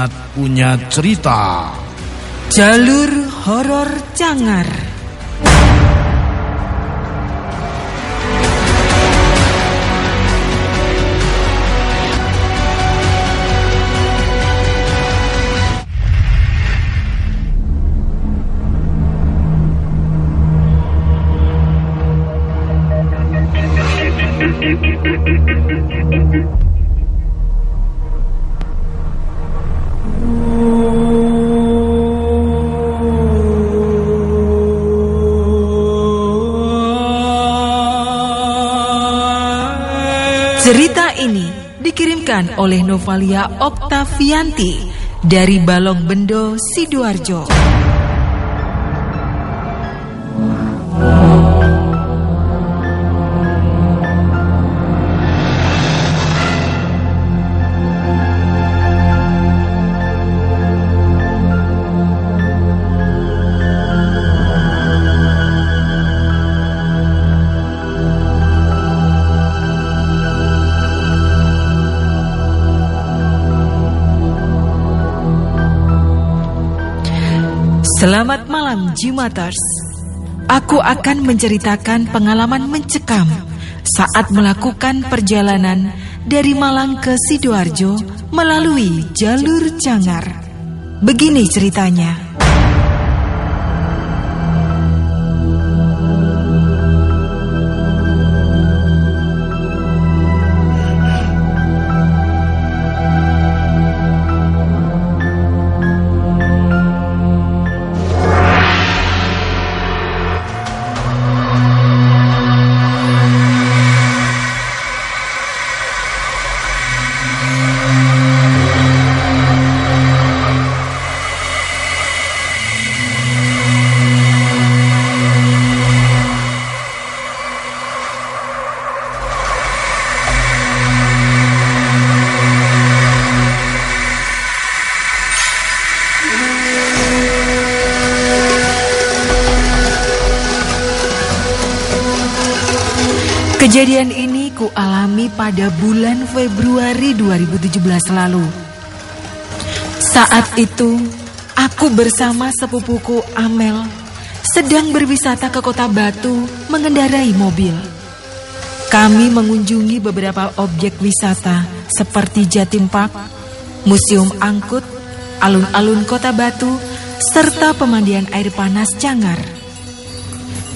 Cimat punya cerita. Jalur horor Cangar. Cerita ini dikirimkan oleh Novalia Oktavianti dari Balong Bendo, Sidoarjo. Jimaters. Aku akan menceritakan pengalaman mencekam saat melakukan perjalanan dari Malang ke Sidoarjo melalui jalur Cangar. Begini ceritanya. Kejadian ini ku alami pada bulan Februari 2017 lalu. Saat itu, aku bersama sepupuku Amel sedang berwisata ke kota Batu mengendarai mobil. Kami mengunjungi beberapa objek wisata seperti Jatim Park, Museum Angkut, alun-alun kota Batu, serta pemandian air panas Cangar.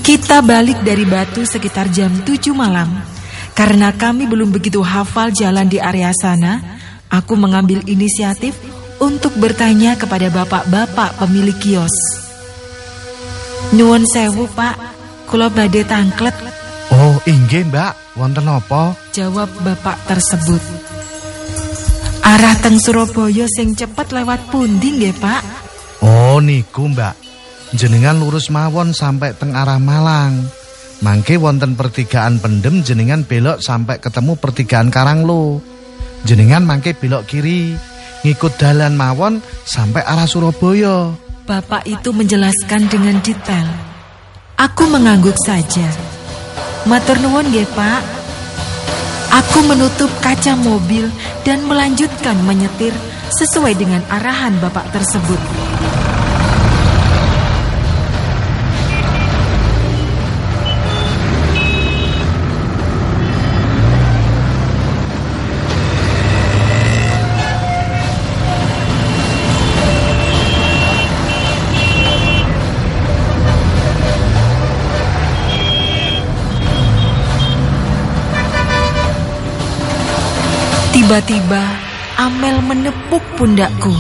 Kita balik dari Batu sekitar jam 7 malam. Karena kami belum begitu hafal jalan di area sana, aku mengambil inisiatif untuk bertanya kepada bapak-bapak pemilik kios. Nyuwun sewu, Pak. Kula badhe tangklet, Oh, inggih, Mbak. Wonten apa? jawab bapak tersebut. Arah teng Surabaya sing cepet lewat pundi nggih, Pak? Oh, niku, Mbak. Jenengan lurus mawon sampai teng arah Malang. Mangke wonten pertigaan Pendem jenengan belok sampai ketemu pertigaan Karanglo. Jenengan mangke belok kiri, ngikut dalan mawon sampai arah Surabaya. Bapak itu menjelaskan dengan detail. Aku mengangguk saja. Matur nuwun nggih, Pak. Aku menutup kaca mobil dan melanjutkan menyetir sesuai dengan arahan Bapak tersebut. Tiba-tiba Amel menepuk pundakku.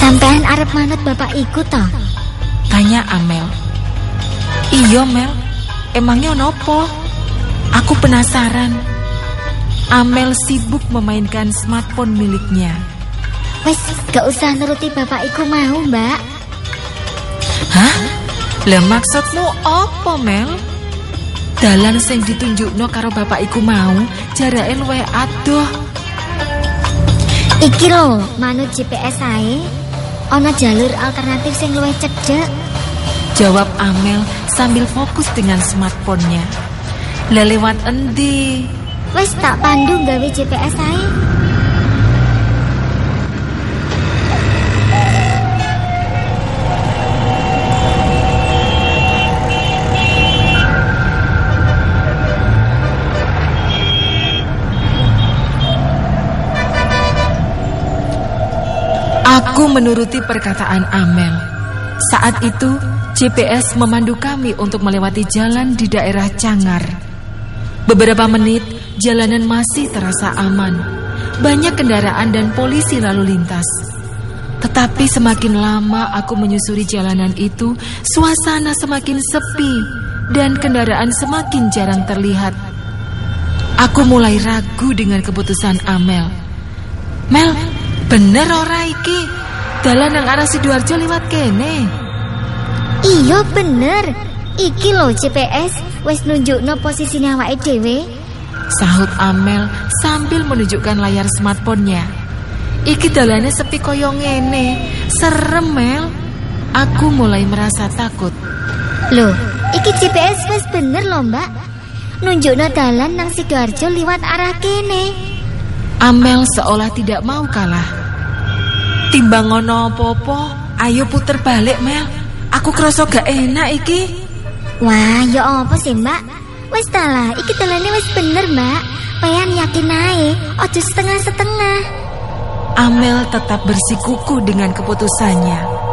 Sampean arep manut bapak ikut toh? Tanya Amel. Iya Mel, emangnya nopo? Aku penasaran. Amel sibuk memainkan smartphone miliknya. Wes, gak usah nuruti bapak iku mau, Mbak. Hah? Lah maksudmu apa Mel? Dalan sing ditunjukno karo bapak iku mau jarake luwih adoh. Iki lho, manut GPS ae. Ana jalur alternatif sing luwih cedhek. Jawab Amel sambil fokus dengan smartphone-nya. Lah lewat endi? Wes tak pandu gawe GPS ae. Aku menuruti perkataan Amel. Saat itu, GPS memandu kami untuk melewati jalan di daerah Cangar. Beberapa menit, jalanan masih terasa aman. Banyak kendaraan dan polisi lalu lintas. Tetapi semakin lama aku menyusuri jalanan itu, suasana semakin sepi dan kendaraan semakin jarang terlihat. Aku mulai ragu dengan keputusan Amel. Mel, bener ora iki? Dalan nang arah Sidoarjo liwat kene. Iya bener. Iki lho GPS wis nunjukno posisinya awake dhewe. Sahut Amel sambil menunjukkan layar smartphone-nya. Iki dalane sepi koyo ngene. Serem, Mel. Aku mulai merasa takut. Loh, iki GPS wis bener lho, Mbak. Nunjukno dalan nang Sidoarjo liwat arah kene. Amel seolah tidak mau kalah. Timbang ngono apa-apa, ayo puter balik, Mel. Aku kerasa gak enak iki. Wah, ya apa sih, Mbak? Wis ta lah, iki dalane wis bener, Mbak. Payan yakin ae, ojo setengah-setengah. Amel tetap bersikuku dengan keputusannya.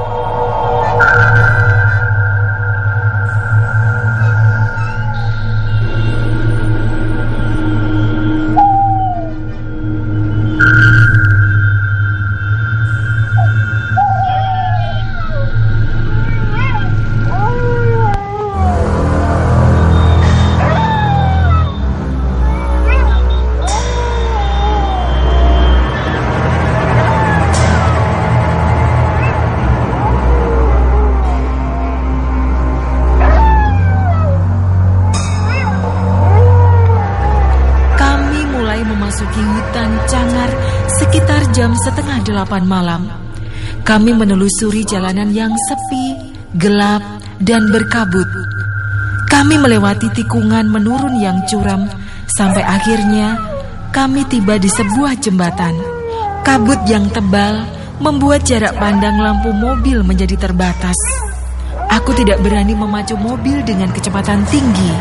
Jam setengah delapan malam. Kami menelusuri jalanan yang sepi, gelap, dan berkabut. Kami melewati tikungan menurun yang curam sampai akhirnya kami tiba di sebuah jembatan. Kabut yang tebal membuat jarak pandang lampu mobil menjadi terbatas. Aku tidak berani memacu mobil dengan kecepatan tinggi.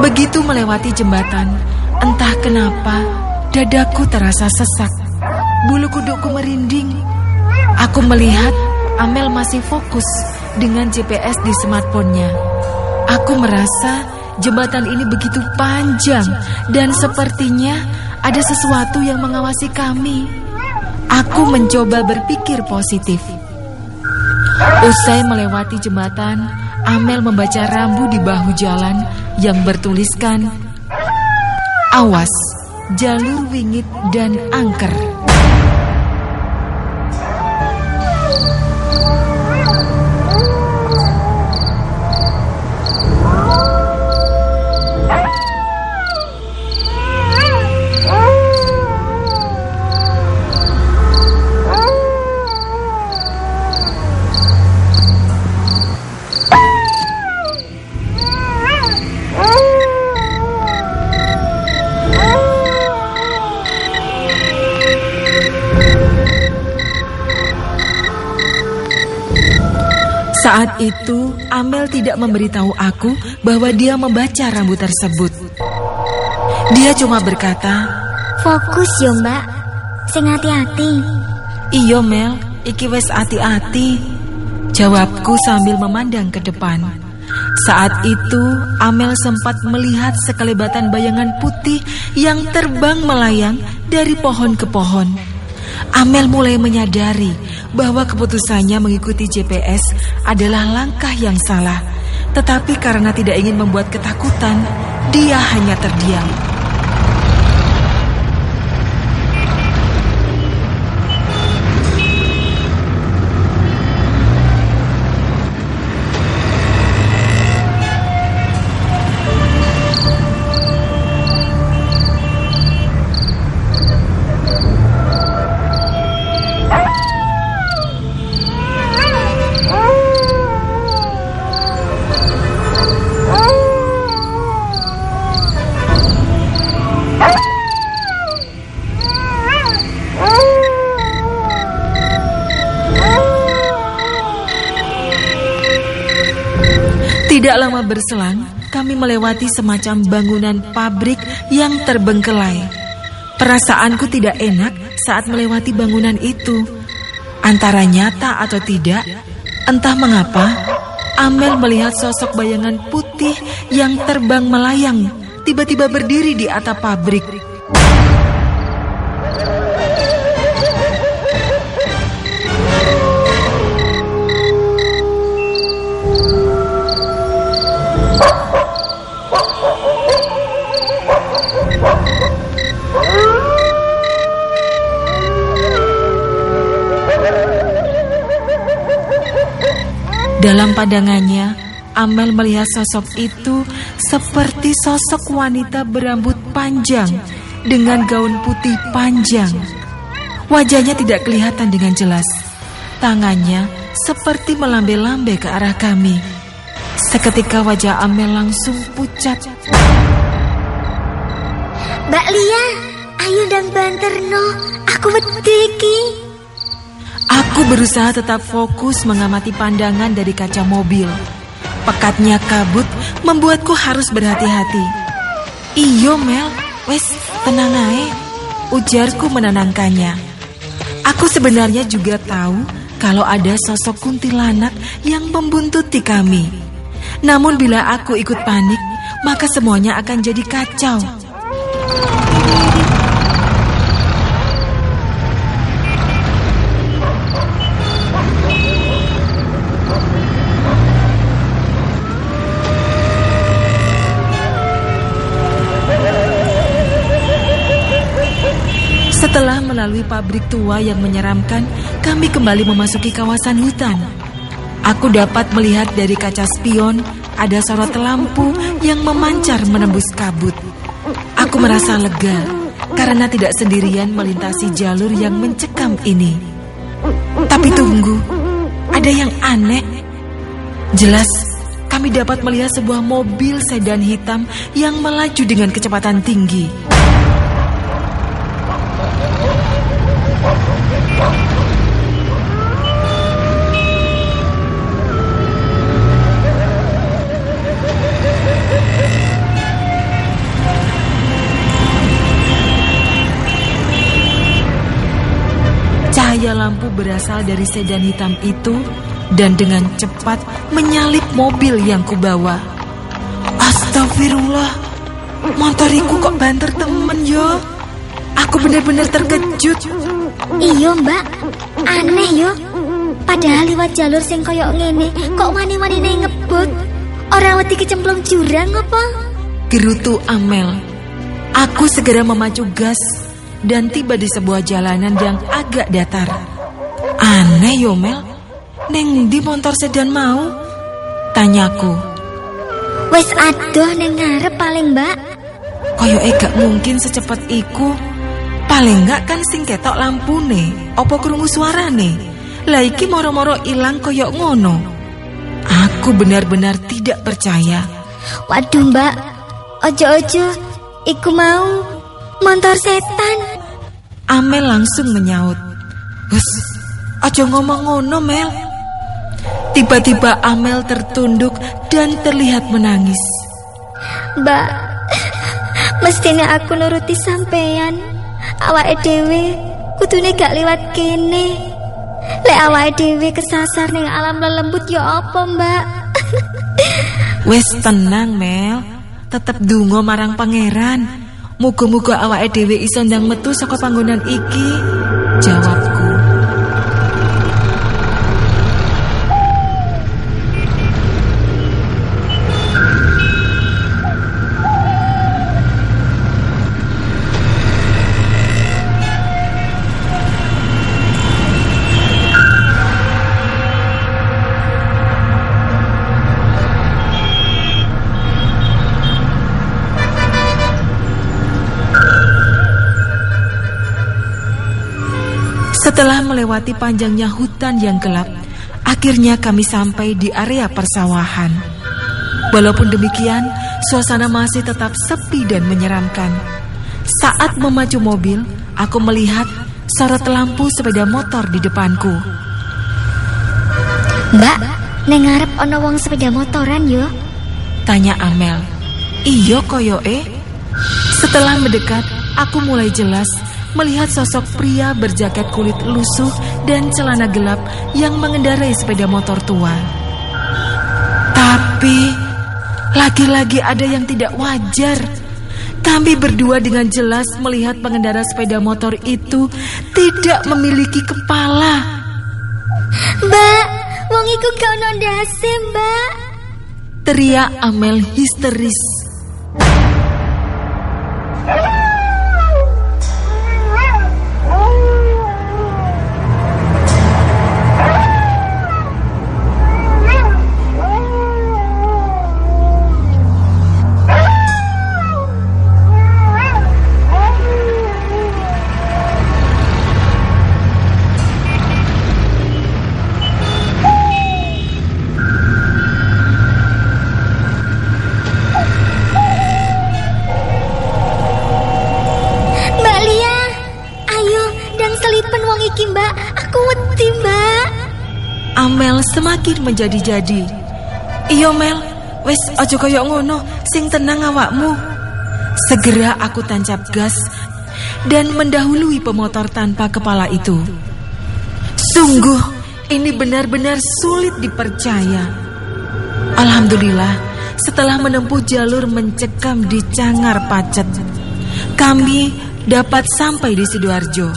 Begitu melewati jembatan, entah kenapa dadaku terasa sesak. Bulu kudukku merinding. Aku melihat Amel masih fokus dengan GPS di smartphone-nya. Aku merasa jembatan ini begitu panjang dan sepertinya ada sesuatu yang mengawasi kami. Aku mencoba berpikir positif. Usai melewati jembatan, Amel membaca rambu di bahu jalan yang bertuliskan Awas, jalur wingit dan angker. Saat itu, Amel tidak memberitahu aku bahwa dia membaca rambu tersebut. Dia cuma berkata, Fokus yo, Mbak. Sing hati-hati. "Iyo Mel, iki wes ati-ati." Jawabku sambil memandang ke depan. Saat itu, Amel sempat melihat sekelebatan bayangan putih yang terbang melayang dari pohon ke pohon. Amel mulai menyadari bahwa keputusannya mengikuti GPS adalah langkah yang salah. Tetapi karena tidak ingin membuat ketakutan, dia hanya terdiam. Tidak lama berselang, kami melewati semacam bangunan pabrik yang terbengkelai. Perasaanku tidak enak saat melewati bangunan itu. Antara nyata atau tidak, entah mengapa, Amel melihat sosok bayangan putih yang terbang melayang, tiba-tiba berdiri di atap pabrik. Dalam pandangannya, Amel melihat sosok itu seperti sosok wanita berambut panjang dengan gaun putih panjang. Wajahnya tidak kelihatan dengan jelas. Tangannya seperti melambai-lambai ke arah kami. Seketika wajah Amel langsung pucat. Mbak Lia, ayo dan banterno, aku wedi Aku berusaha tetap fokus mengamati pandangan dari kaca mobil. Pekatnya kabut membuatku harus berhati-hati. Iyo Mel, wes tenang ae. Ujarku menenangkannya. Aku sebenarnya juga tahu kalau ada sosok kuntilanak yang membuntuti kami. Namun bila aku ikut panik, maka semuanya akan jadi kacau. Setelah melalui pabrik tua yang menyeramkan, kami kembali memasuki kawasan hutan. Aku dapat melihat dari kaca spion ada sorot lampu yang memancar menembus kabut. Aku merasa lega karena tidak sendirian melintasi jalur yang mencekam ini. Tapi tunggu, ada yang aneh. Jelas, kami dapat melihat sebuah mobil sedan hitam yang melaju dengan kecepatan tinggi. Berasal dari sedan hitam itu dan dengan cepat menyalip mobil yang kubawa. Astagfirullah, motoriku kok banter temen yo. Aku benar-benar terkejut. Iya mbak, aneh yo. Padahal lewat jalur sing koyok ngene, kok wani-wani ngebut. Orang wedi kecemplung jurang apa? Gerutu Amel. Aku segera memacu gas dan tiba di sebuah jalanan yang agak datar. Aneh yo Mel, neng di motor sedan mau? Tanyaku. Wes adoh neng ngarep paling mbak. Koyo gak mungkin secepat iku. Paling enggak kan sing ketok lampune, opo krungu suarane. Lah iki moro-moro ilang koyok ngono. Aku benar-benar tidak percaya. Waduh mbak, ojo-ojo, iku mau motor setan. Amel langsung menyaut. Hus, ojo ngomong ngono Mel. Tiba-tiba Amel tertunduk dan terlihat menangis. Mbak, mestinya aku nuruti sampeyan. Awake dhewe kudune gak liwat kene. Lek awake dhewe kesasar ning alam lelembut ya apa mbak? Wes tenang Mel. Tetep dungo marang pangeran. Muga-muga awake dhewe iso ndang metu saka panggonan iki. Jawabku Setelah melewati panjangnya hutan yang gelap, akhirnya kami sampai di area persawahan. Walaupun demikian, suasana masih tetap sepi dan menyeramkan. Saat memacu mobil, aku melihat sorot lampu sepeda motor di depanku. Mbak, neng ngarep ono wong sepeda motoran yo? Tanya Amel. Iyo koyo eh. Setelah mendekat, aku mulai jelas melihat sosok pria berjaket kulit lusuh dan celana gelap yang mengendarai sepeda motor tua. Tapi lagi-lagi ada yang tidak wajar. Kami berdua dengan jelas melihat pengendara sepeda motor itu tidak memiliki kepala. Mbak, wong iku gak ono ndase, Mbak. Teriak Amel histeris. Wedi, Mbak. Amel semakin menjadi-jadi. Iyo Mel, wes ojo koyo ngono, sing tenang awakmu. Segera aku tancap gas dan mendahului pemotor tanpa kepala itu. Sungguh, ini benar-benar sulit dipercaya. Alhamdulillah, setelah menempuh jalur mencekam di Cangar Pacet, kami dapat sampai di Sidoarjo.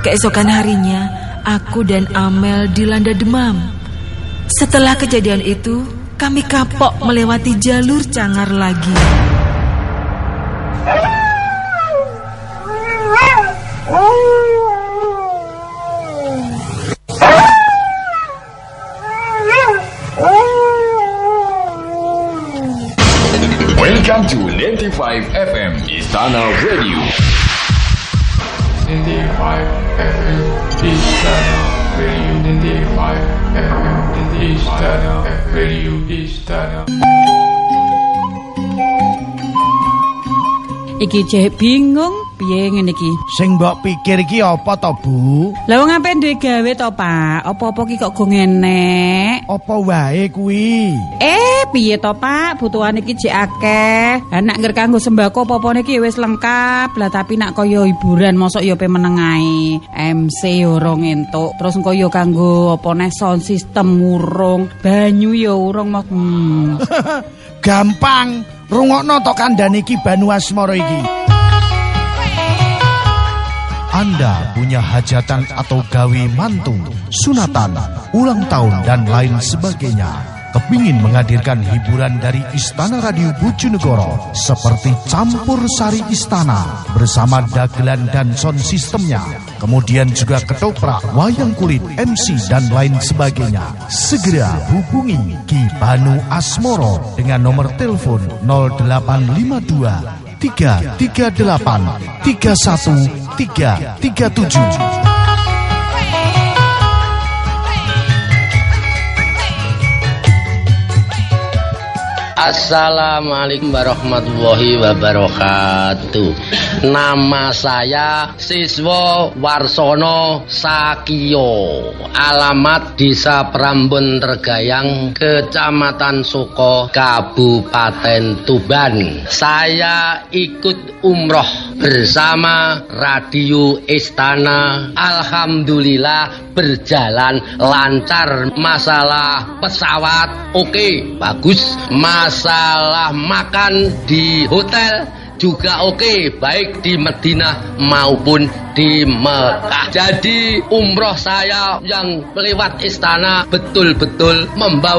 Keesokan harinya, aku dan Amel dilanda demam. Setelah kejadian itu, kami kapok melewati jalur Cangar lagi. Welcome to 95 FM Istana Radio. 95 FM Istana Radio 95 FM Istana Radio Istana Iki cek bingung piye ngene iki. Sing mbok pikir iki apa to, Bu? Lah wong ape duwe gawe to, Pak? Apa-apa ki kok go ngenek? Apa wae kuwi? Eh, piye to, Pak? Butuhan iki jek akeh. Lah nek ngger kanggo sembako apa-apane iki wis lengkap. Lah tapi nak kaya hiburan mosok ya pe meneng ae. MC urung entuk. Terus engko ya kanggo apa neh sound system urung. Banyu ya urung mok. Hmm. Gampang. Rungokno to kandhane iki Banu Asmara iki. Anda punya hajatan atau gawe mantung, sunatan, ulang tahun dan lain sebagainya. Kepingin menghadirkan hiburan dari Istana Radio Bojonegoro seperti campur sari istana bersama dagelan dan sound sistemnya. Kemudian juga ketoprak, wayang kulit, MC dan lain sebagainya. Segera hubungi Ki Banu Asmoro dengan nomor telepon 0852 338 Tica, tica tudinho. Assalamualaikum warahmatullahi wabarakatuh. Nama saya Siswo Warsono Sakio. Alamat Desa Prambon Tergayang, Kecamatan Suko, Kabupaten Tuban. Saya ikut umroh bersama Radio Istana. Alhamdulillah berjalan lancar. Masalah pesawat oke, bagus. Masalah makan di hotel juga oke baik di Madinah maupun di Mekah. Jadi umroh saya yang lewat istana betul-betul membawa